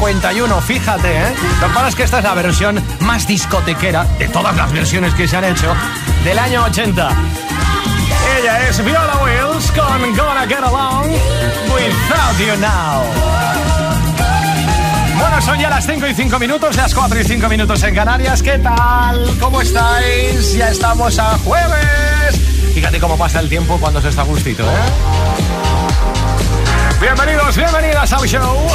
1951, fíjate, ¿eh? Lo que pasa es que esta es la versión más discotequera de todas las versiones que se han hecho del año 80. Ella es Viola Wills con Gonna Get Along Without You Now. Bueno, son ya las 5 y 5 minutos, las 4 y 5 minutos en Canarias. ¿Qué tal? ¿Cómo estáis? Ya estamos a jueves. Fíjate cómo pasa el tiempo cuando se está gustito, ¿eh? Bienvenidos, bienvenidas al show.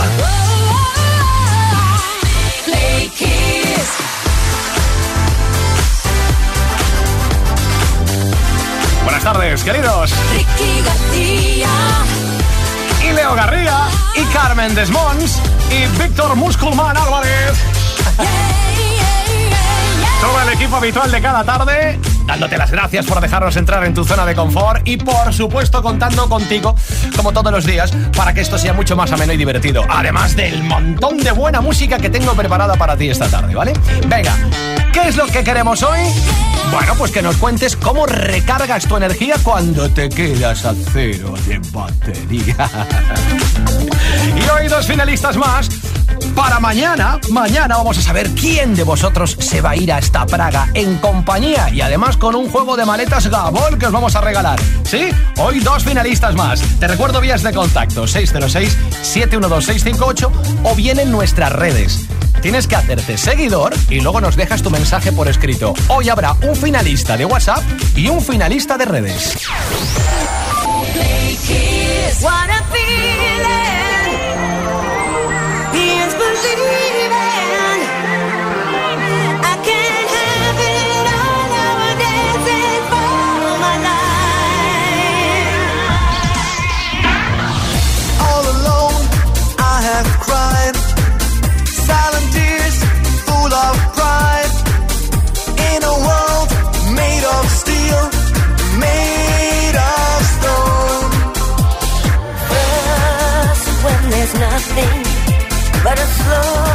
Buenas tardes, queridos. Ricky García. Y Leo Garría. Y Carmen Desmons. Y Víctor Musculman Álvarez. Todo el equipo habitual de cada tarde dándote las gracias por dejarnos entrar en tu zona de confort y por supuesto contando contigo, como todos los días, para que esto sea mucho más ameno y divertido. Además del montón de buena música que tengo preparada para ti esta tarde, ¿vale? Venga, ¿qué es lo que queremos hoy? Bueno, pues que nos cuentes cómo recargas tu energía cuando te quedas a cero de batería. y hoy dos finalistas más para mañana, mañana vamos a saber quién de vosotros se va a ir a esta Praga en compañía y además con un juego de maletas Gabol que os vamos a regalar. ¿Sí? Hoy dos finalistas más. Te recuerdo vías de contacto 606-712-658 o bien en nuestras redes. Tienes que hacerte seguidor y luego nos dejas tu mensaje por escrito. Hoy habrá un finalista de WhatsApp y un finalista de redes. love.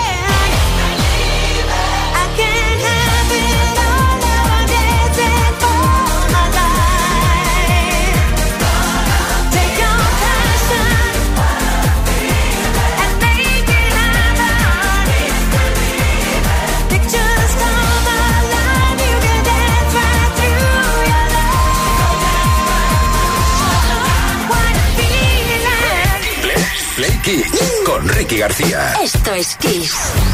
Kiss con Ricky García. Esto es Kiss.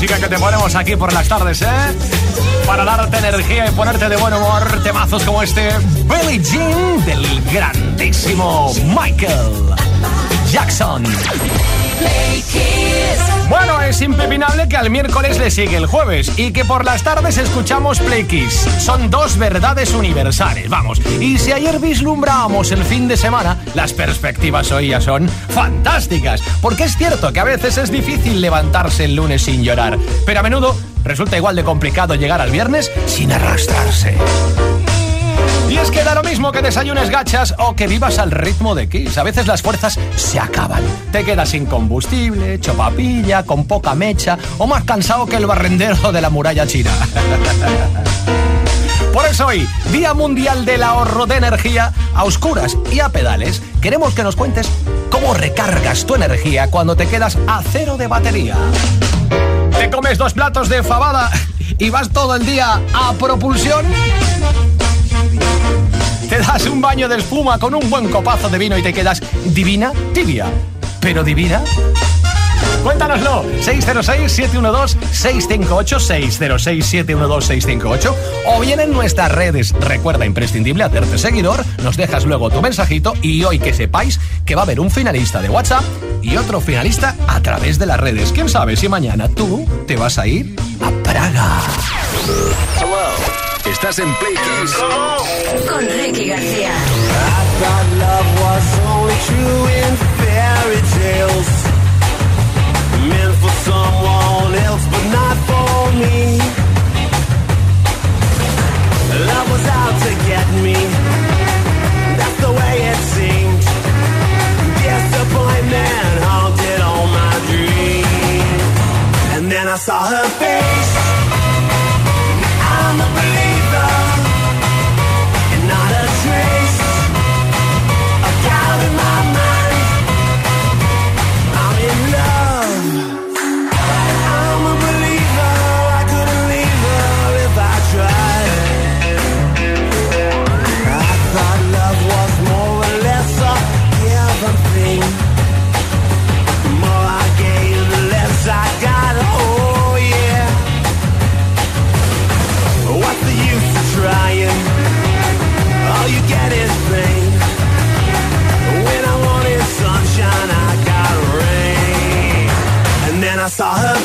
Música que te ponemos aquí por las tardes, ¿eh? Para darte energía y ponerte de buen humor, temazos como este Billie Jean del grandísimo Michael Jackson. Bueno, es impepinable que al miércoles le sigue el jueves y que por las tardes escuchamos Play Kiss. Son dos verdades universales, vamos. Y si ayer vislumbrábamos el fin de semana, las perspectivas hoy ya son fantásticas. Porque es cierto que a veces es difícil levantarse el lunes sin llorar, pero a menudo resulta igual de complicado llegar al viernes sin arrastrarse. Y es que da lo mismo que desayunes gachas o que vivas al ritmo de Kiss. A veces las fuerzas se acaban. Te quedas sin combustible, hecho papilla, con poca mecha o más cansado que el barrendero de la muralla china. Por eso hoy, Día Mundial del Ahorro de Energía, a oscuras y a pedales, queremos que nos cuentes cómo recargas tu energía cuando te quedas a cero de batería. ¿Te comes dos platos de fabada y vas todo el día a propulsión? Te das un baño de espuma con un buen copazo de vino y te quedas divina, tibia, pero divina. Cuéntanoslo, 606-712-658, 606-712-658 o bien en nuestras redes. Recuerda, imprescindible, hacerte seguidor, nos dejas luego tu mensajito y hoy que sepáis que va a haber un finalista de WhatsApp y otro finalista a través de las redes. ¿Quién sabe si mañana tú te vas a ir a Praga? Estás en Play Kiss. Con Ricky García. I thought love was only true in fairy tales. Meant for someone else, but not for me. Love was out to get me. That's the way it seemed. Disappointment haunted all my dreams. And then I saw her face. 咋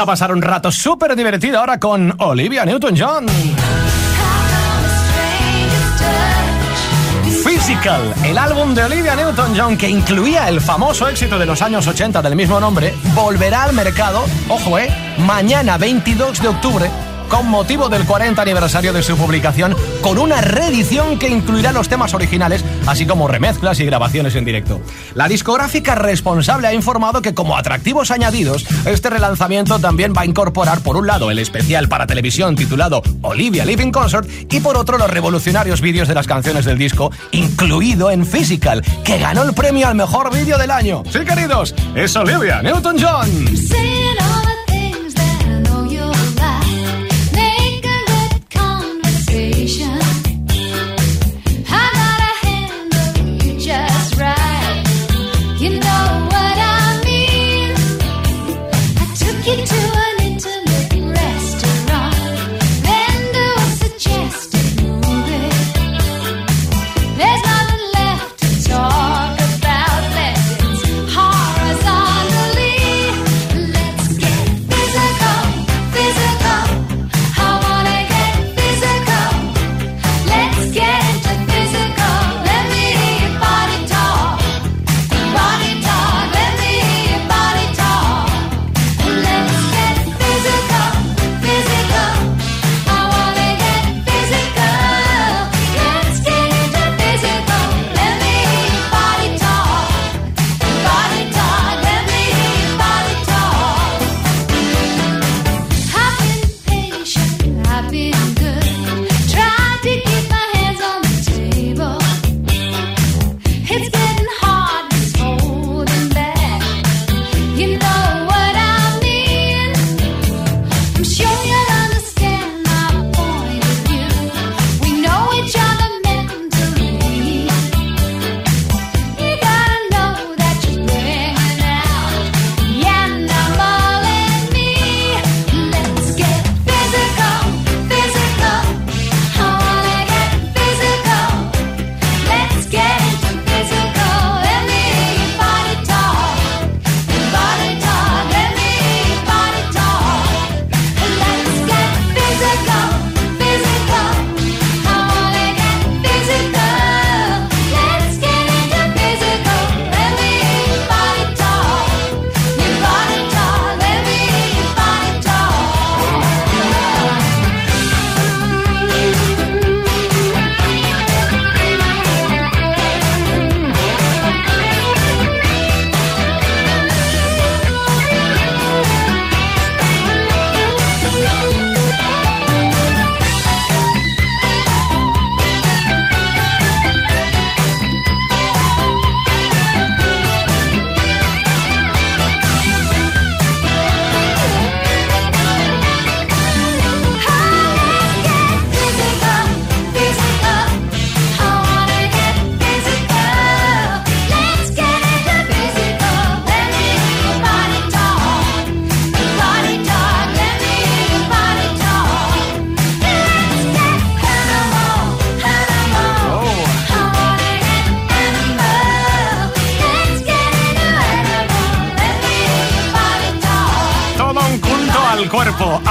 a pasar un rato súper divertido ahora con Olivia Newton-John. Physical, el álbum de Olivia Newton-John que incluía el famoso éxito de los años 80 del mismo nombre, volverá al mercado, ojo eh, mañana 22 de octubre con motivo del 40 aniversario de su publicación, con una reedición que incluirá los temas originales, así como remezclas y grabaciones en directo. La discográfica responsable ha informado que como atractivos añadidos, este relanzamiento también va a incorporar por un lado el especial para televisión titulado Olivia Living Concert y por otro los revolucionarios vídeos de las canciones del disco, incluido en Physical, que ganó el premio al mejor vídeo del año. Sí, queridos, es Olivia Newton-John.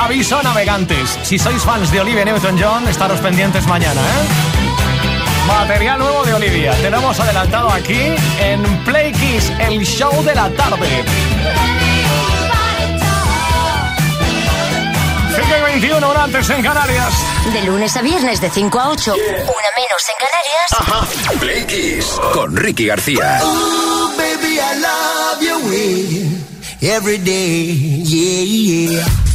Aviso navegantes. Si sois fans de Olivia Newton-John, estaros pendientes mañana, ¿eh? Material nuevo de Olivia. Te lo hemos adelantado aquí en Play Kiss, el show de la tarde. 21 horas antes en Canarias. De lunes a viernes de 5 a 8, una menos en Canarias. Ajá. Play Kiss con Ricky García. Ooh, baby, I love you every day, yeah, yeah.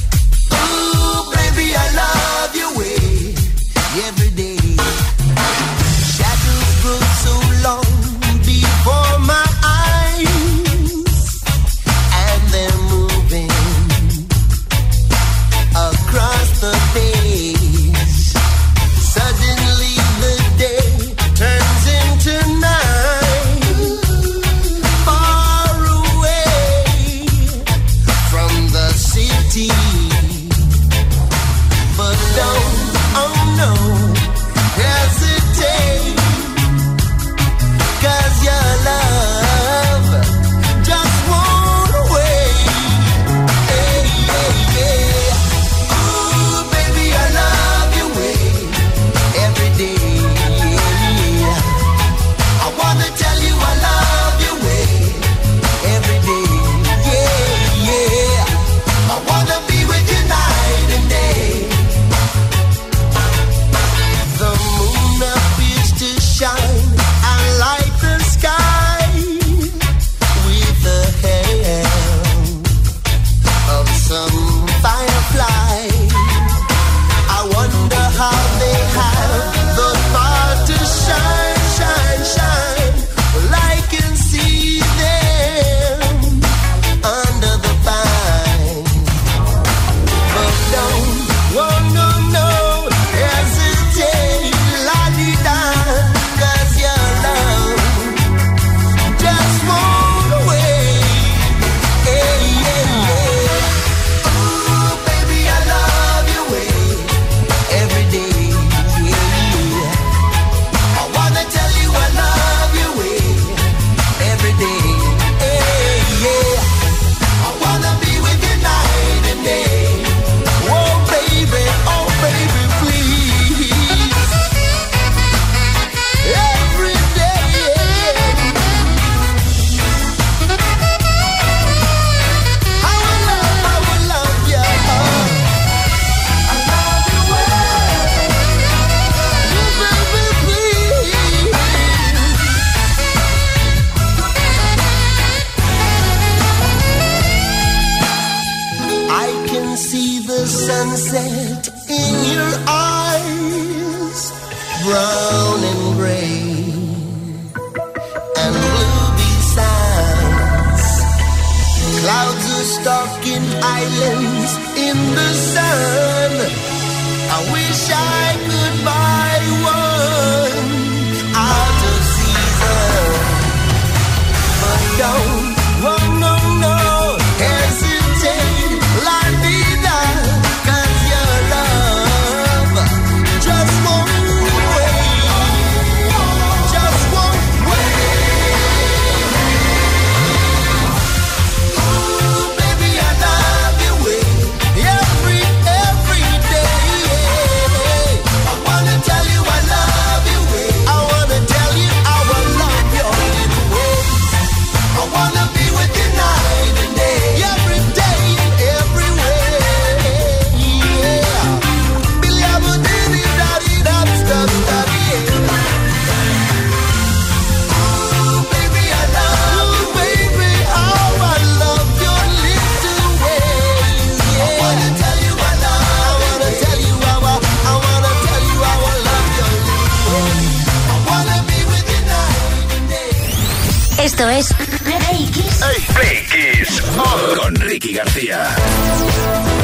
Ricky García.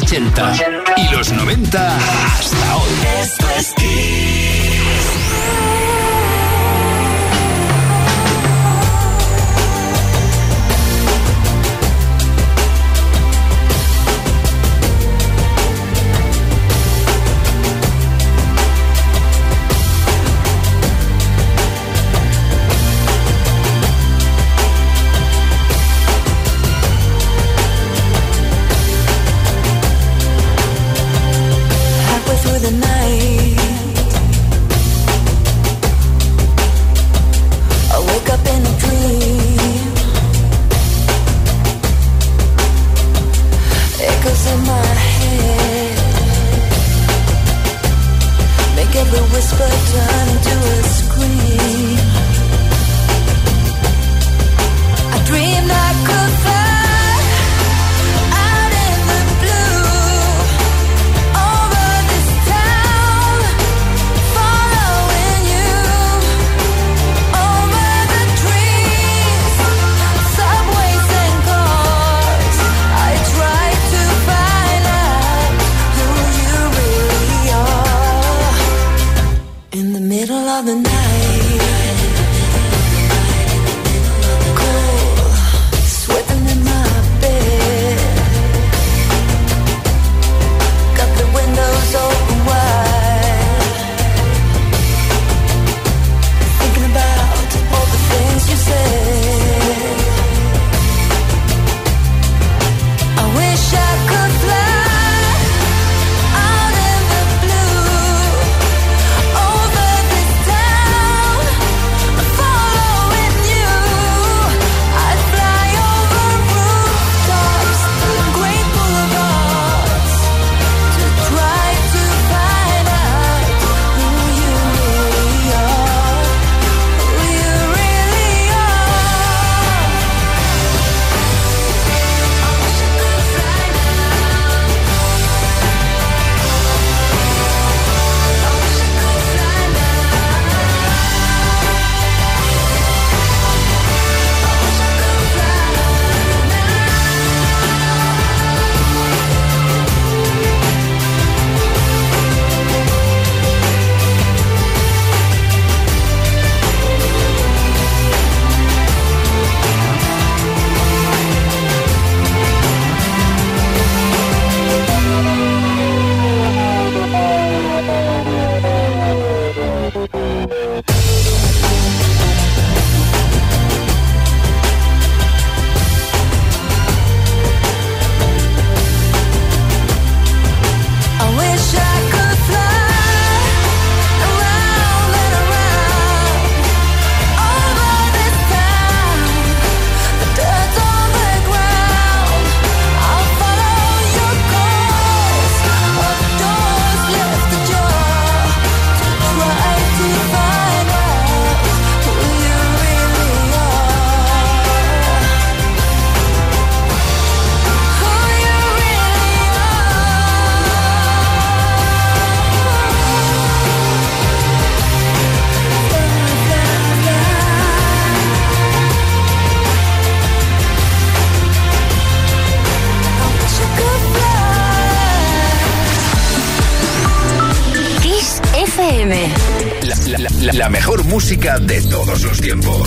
80. música de todos los tiempos.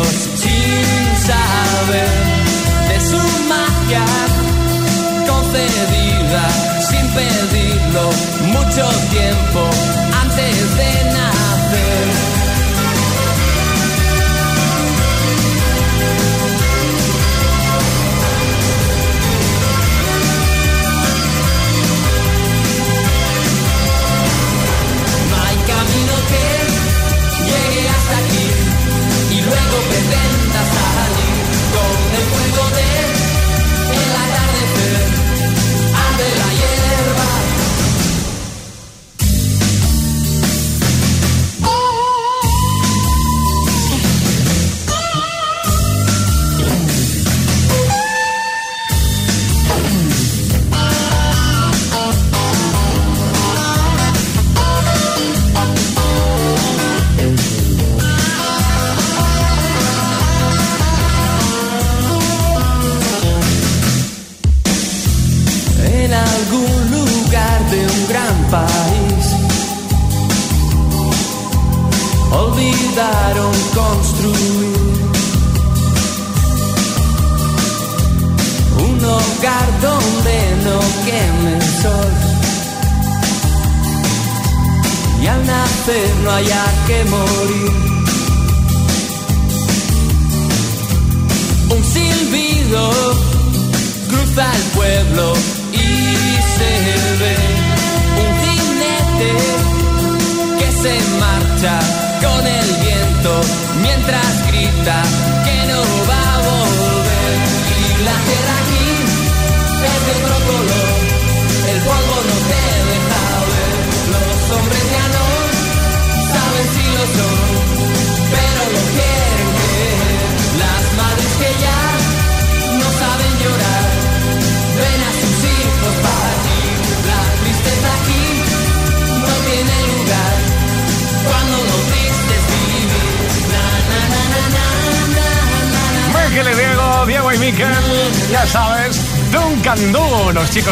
sin saber de su magia concedida sin pedirlo mucho tiempo antes de nacer. Pretenda salir con el fuego de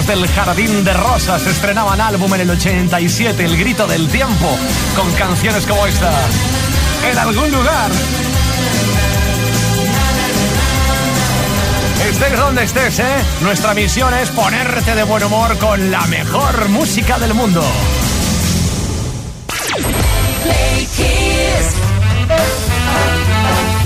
Del Jardín de Rosas estrenaban álbum en el 87, El Grito del Tiempo, con canciones como esta. En algún lugar. Estés donde estés, ¿eh? Nuestra misión es ponerte de buen humor con la mejor música del mundo.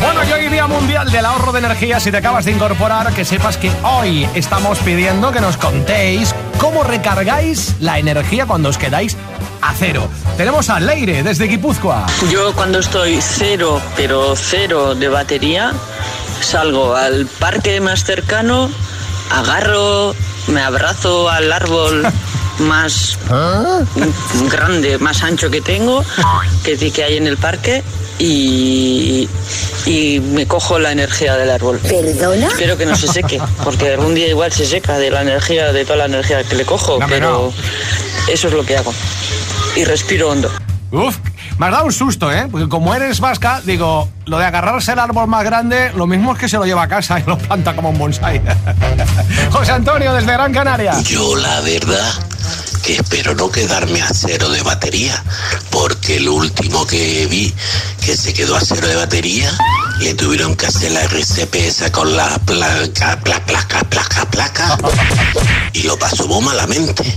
Bueno, y hoy Día Mundial del Ahorro de Energía, si te acabas de incorporar, que sepas que hoy estamos pidiendo que nos contéis cómo recargáis la energía cuando os quedáis a cero. Tenemos a Leire desde Guipúzcoa. Yo cuando estoy cero, pero cero de batería, salgo al parque más cercano, agarro, me abrazo al árbol más grande, más ancho que tengo, que, que hay en el parque. Y, y me cojo la energía del árbol. ¿Perdona? Espero que no se seque, porque algún día igual se seca de la energía, de toda la energía que le cojo, No, pero eso es lo que hago. Y respiro hondo. Uf, me has dado un susto, ¿eh? Porque como eres vasca, digo, lo de agarrarse el árbol más grande, lo mismo es que se lo lleva a casa y lo planta como un bonsai. José Antonio desde Gran Canaria. Yo la verdad que espero no quedarme a cero de batería, porque el último que vi que se quedó a cero de batería, le tuvieron que hacer la RCP esa con la placa, placa, placa, placa, placa, y lo pasó muy malamente.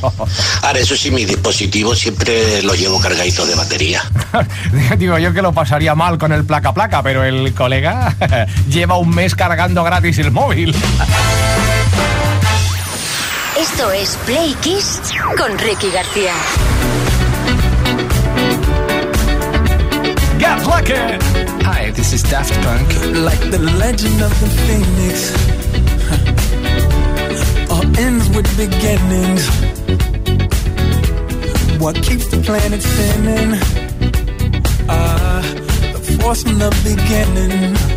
Ahora, eso sí, mi dispositivo siempre lo llevo cargadito de batería. Digo yo que lo pasaría mal con el placa placa, pero el colega lleva un mes cargando gratis el móvil. Esto es Play Kiss con Ricky García. Get lucky. Hi, this is Daft Punk. Like the legend of the phoenix. All ends with beginnings. What keeps the planet spinning? Ah, the force from the beginning.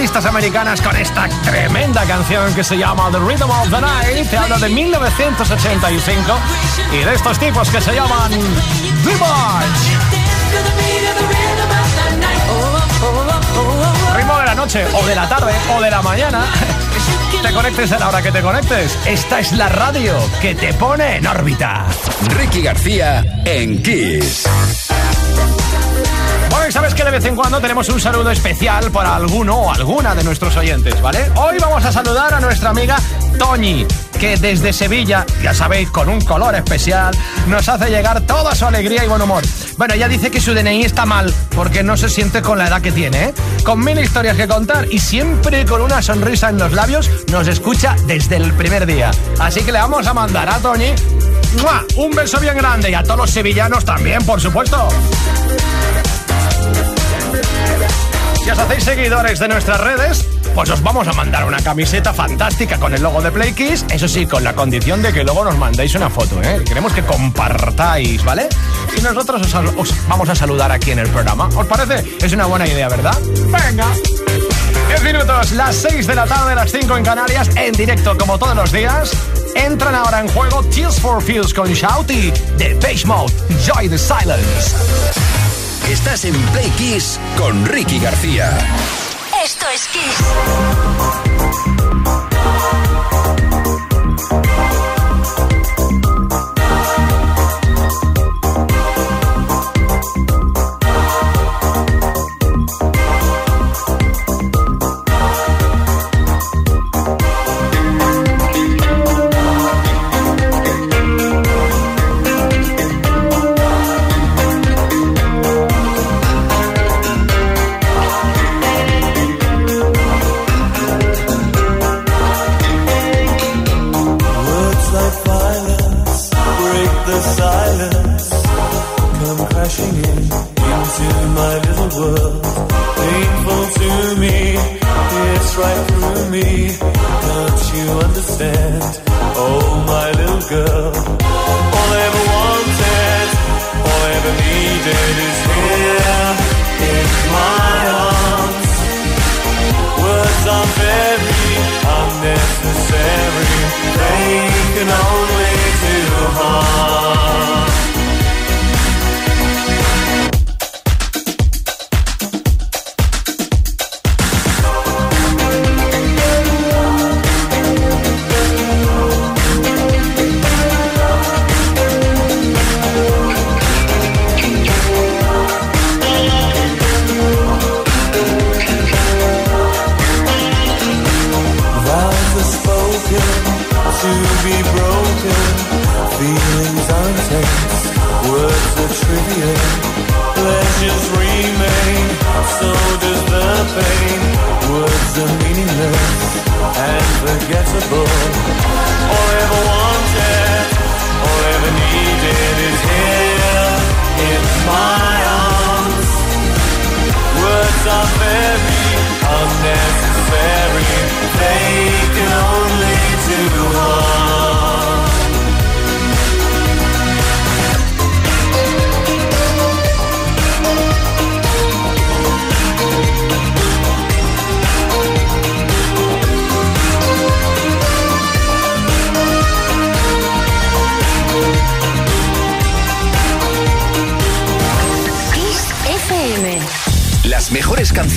Listas americanas con esta tremenda canción que se llama The Rhythm of the Night. Te hablo de 1985 y de estos tipos que se llaman The Boys. Ritmo de la noche, o de la tarde, o de la mañana. Te conectes a la hora que te conectes. Esta es la radio que te pone en órbita. Ricky García en Kiss. Sabes que de vez en cuando tenemos un saludo especial para alguno o alguna de nuestros oyentes, ¿vale? Hoy vamos a saludar a nuestra amiga Toñi, que desde Sevilla, ya sabéis, con un color especial, nos hace llegar toda su alegría y buen humor. Bueno, ella dice que su DNI está mal, porque no se siente con la edad que tiene, ¿eh? Con mil historias que contar y siempre con una sonrisa en los labios, nos escucha desde el primer día. Así que le vamos a mandar a Toñi un beso bien grande y a todos los sevillanos también, por supuesto. Si os hacéis seguidores de nuestras redes, pues os vamos a mandar una camiseta fantástica con el logo de Play Kiss. Eso sí, con la condición de que luego nos mandéis una foto, ¿eh? Queremos que compartáis, ¿vale? Y nosotros os, os vamos a saludar aquí en el programa. ¿Os parece? Es una buena idea, ¿verdad? Venga. 10 minutos, las 6 de la tarde, las 5 en Canarias, en directo como todos los días. Entran ahora en juego Tears for Fears con Shouty de Page Mode. Joy the Silence. Estás en Play Kiss con Ricky García. Esto es Kiss.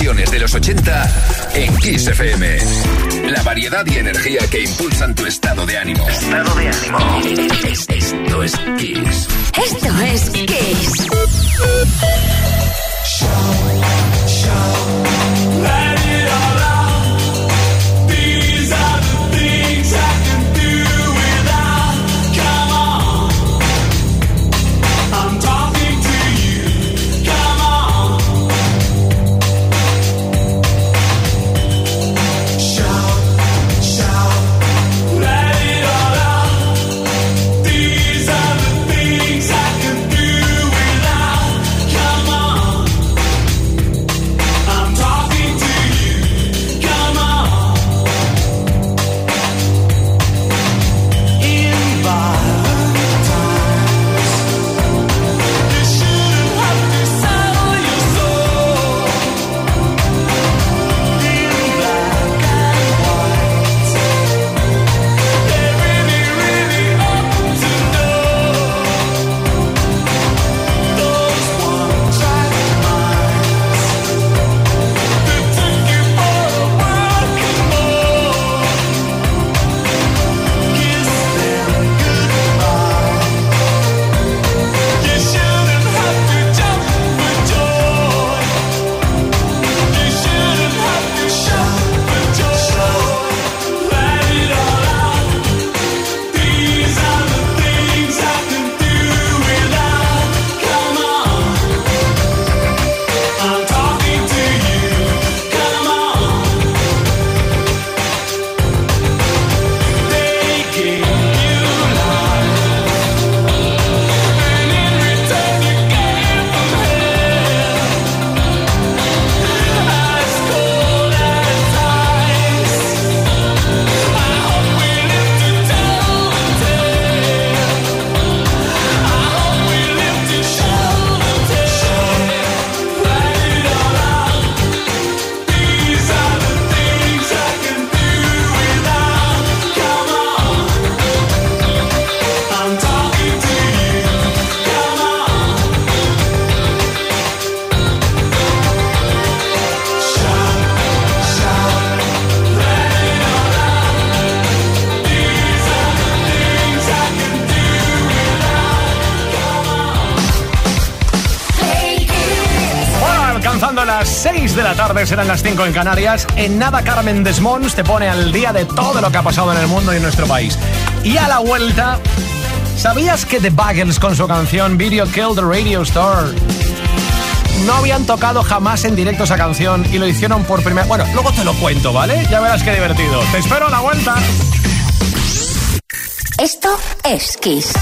Canciones de los 80 en Kiss FM. La variedad y energía que impulsan tu estado de ánimo. Estado de ánimo. Es- Esto es Kiss. Esto es Kiss. These 6 de la tarde, serán las 5 en Canarias. En nada, Carmen Desmonds te pone al día de todo lo que ha pasado en el mundo y en nuestro país. Y a la vuelta, ¿sabías que The Buggles con su canción Video Kill the Radio Store no habían tocado jamás en directo esa canción y lo hicieron por primera Bueno, luego te lo cuento, ¿vale? Ya verás qué divertido. Te espero a la vuelta. Esto es Kiss.